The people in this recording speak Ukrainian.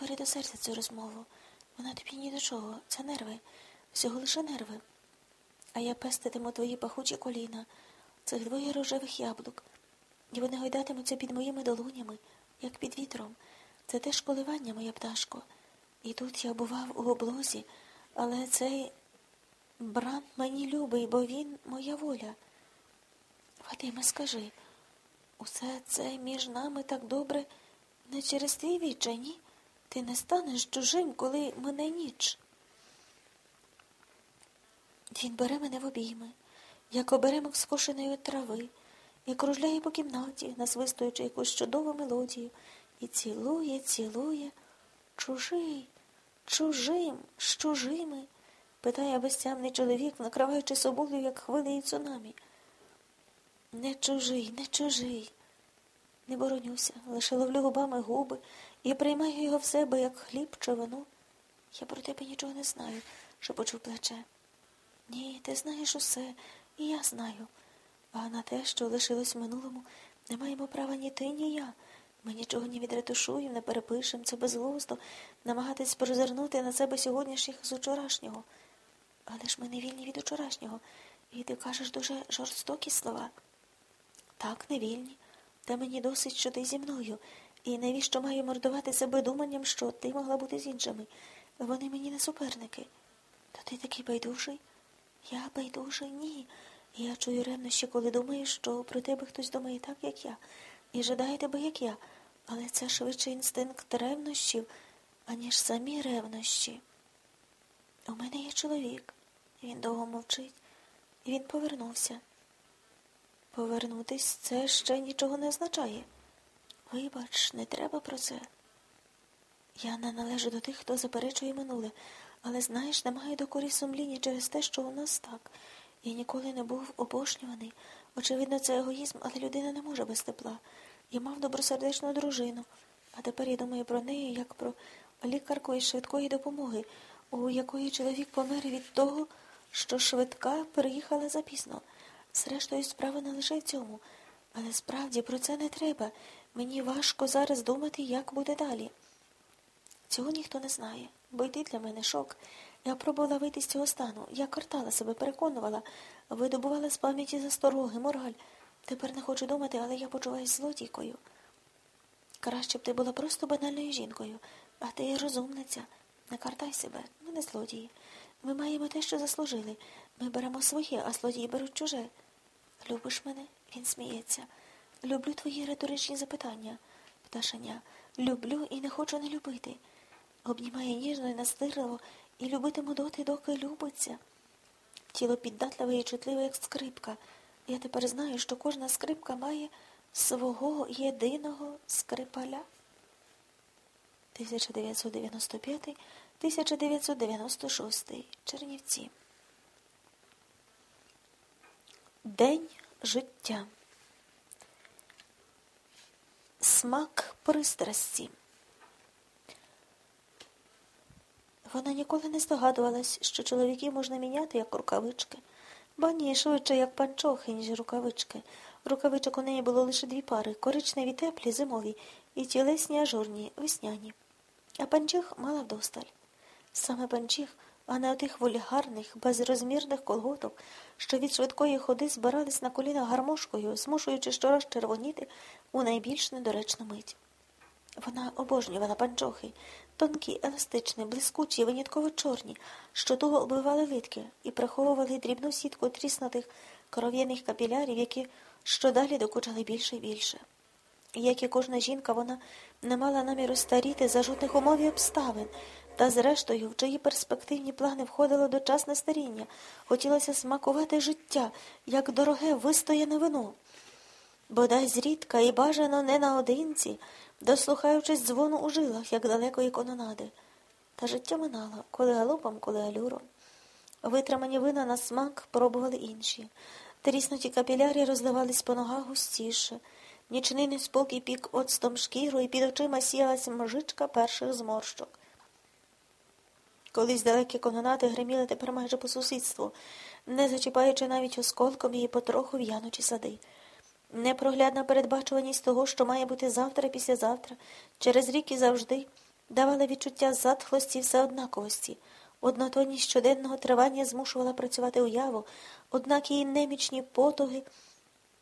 бери до серця цю розмову. Вона тобі ні до чого. Це нерви, всього лише нерви. А я пеститиму твої пахучі коліна, цих двоє рожевих яблук, і вони гойдатимуться під моїми долонями, як під вітром. Це теж коливання, моя пташко. І тут я бував у облозі, але цей бран мені любий, бо він моя воля. Вадиме, скажи, усе це між нами так добре не через твій відчай, ні? Ти не станеш чужим, коли мене ніч. Він бере мене в обійми, як оберемок скошеної трави, і кружляє по кімнаті, насвистуючи якусь чудову мелодію, і цілує, цілує. Чужий, чужим, з чужими, питає безтямний чоловік, накриваючи собою, як хвилею цунамі. Не чужий, не чужий. Не боронюся, лише ловлю губами губи і приймаю його в себе, як хліб чи вино. Я про тебе нічого не знаю, що почув плече. Ні, ти знаєш усе, і я знаю. А на те, що лишилось в минулому, не маємо права ні ти, ні я. Ми нічого не відретушуємо, не перепишемо, це безглуздо, намагатись прозирнути на себе сьогоднішніх з учорашнього. Але ж ми не вільні від учорашнього, і ти кажеш дуже жорстокі слова. Так, не вільні. Та мені досить, що ти зі мною, і навіщо маю мордувати себе думанням, що ти могла бути з іншими? Вони мені не суперники. То ти такий байдужий? Я байдужий, ні. Я чую ревнощі, коли думаю, що про тебе хтось думає так, як я, і жадає тебе, як я. Але це швидше інстинкт ревнощів, аніж самі ревнощі. У мене є чоловік. Він довго мовчить, він повернувся. Повернутись це ще нічого не означає. Вибач, не треба про це. Я не належу до тих, хто заперечує минуле, але, знаєш, не маю докорі сумління через те, що у нас так. Я ніколи не був обошнюваний. Очевидно, це егоїзм, але людина не може без тепла. Я мав добросердечну дружину, а тепер я думаю про неї як про лікарку із швидкої допомоги, у якої чоловік помер від того, що швидка приїхала запізно. Зрештою, справа не лише в цьому, але справді про це не треба. Мені важко зараз думати, як буде далі. Цього ніхто не знає, бо йти для мене шок. Я пробувала вийти з цього стану. Я картала себе, переконувала, видобувала з пам'яті застороги, мораль. Тепер не хочу думати, але я почуваюся злодійкою. Краще б ти була просто банальною жінкою, а ти розумниця. Не картай себе, ми не злодії. Ми маємо те, що заслужили. Ми беремо своє, а злодії беруть чуже. Любиш мене? Він сміється. Люблю твої риторичні запитання, пташеня. Люблю і не хочу не любити. Обнімає ніжно і настирливо і любитиму доти, доки любиться. Тіло піддатливе і чутливе, як скрипка. Я тепер знаю, що кожна скрипка має свого єдиного скрипаля. 1995-1996 Чернівці. День життя. Смак пристрасті. Вона ніколи не здогадувалась, що чоловіків можна міняти, як рукавички, ба ні, швидше, як панчохи, ніж рукавички. Рукавичок у неї було лише дві пари коричневі теплі, зимові, і тілесні ажурні, весняні. А панчих мала вдосталь. Саме панчих, а не отих вульгарних, безрозмірних колготок, що від швидкої ходи збирались на коліна гармошкою, змушуючи щораз червоніти у найбільш недоречну мить. Вона обожнювала панчохи, тонкі, еластичні, блискучі, винятково чорні, що туго оббивали литки і приховували дрібну сітку тріснутих кров'яних капілярів, які щодалі докучали більше і більше. Як і кожна жінка, вона не мала наміру старіти за жодних умов і обставин, та, зрештою, в чиї перспективні плани входило дочасне старіння, хотілося смакувати життя, як дороге вистояне вино. Бодай зрідка і бажано не наодинці, дослухаючись дзвону у жилах, як далекої кононади. Та життя минало, коли галопом, коли алюром. Витримані вина на смак пробували інші. Тріснуті капілярі розливались по ногах густіше. Нічний неспокій пік оцтом шкіру, і під очима сіялася мжичка перших зморщок. Колись далекі кононати гриміли тепер майже по сусідству, не зачіпаючи навіть осколком її потроху в'янучі сади. Непроглядна передбачуваність того, що має бути завтра, післязавтра, через рік і завжди, давала відчуття затхлості всеоднаковості. Однотонність щоденного тривання змушувала працювати уяву, однак її немічні потуги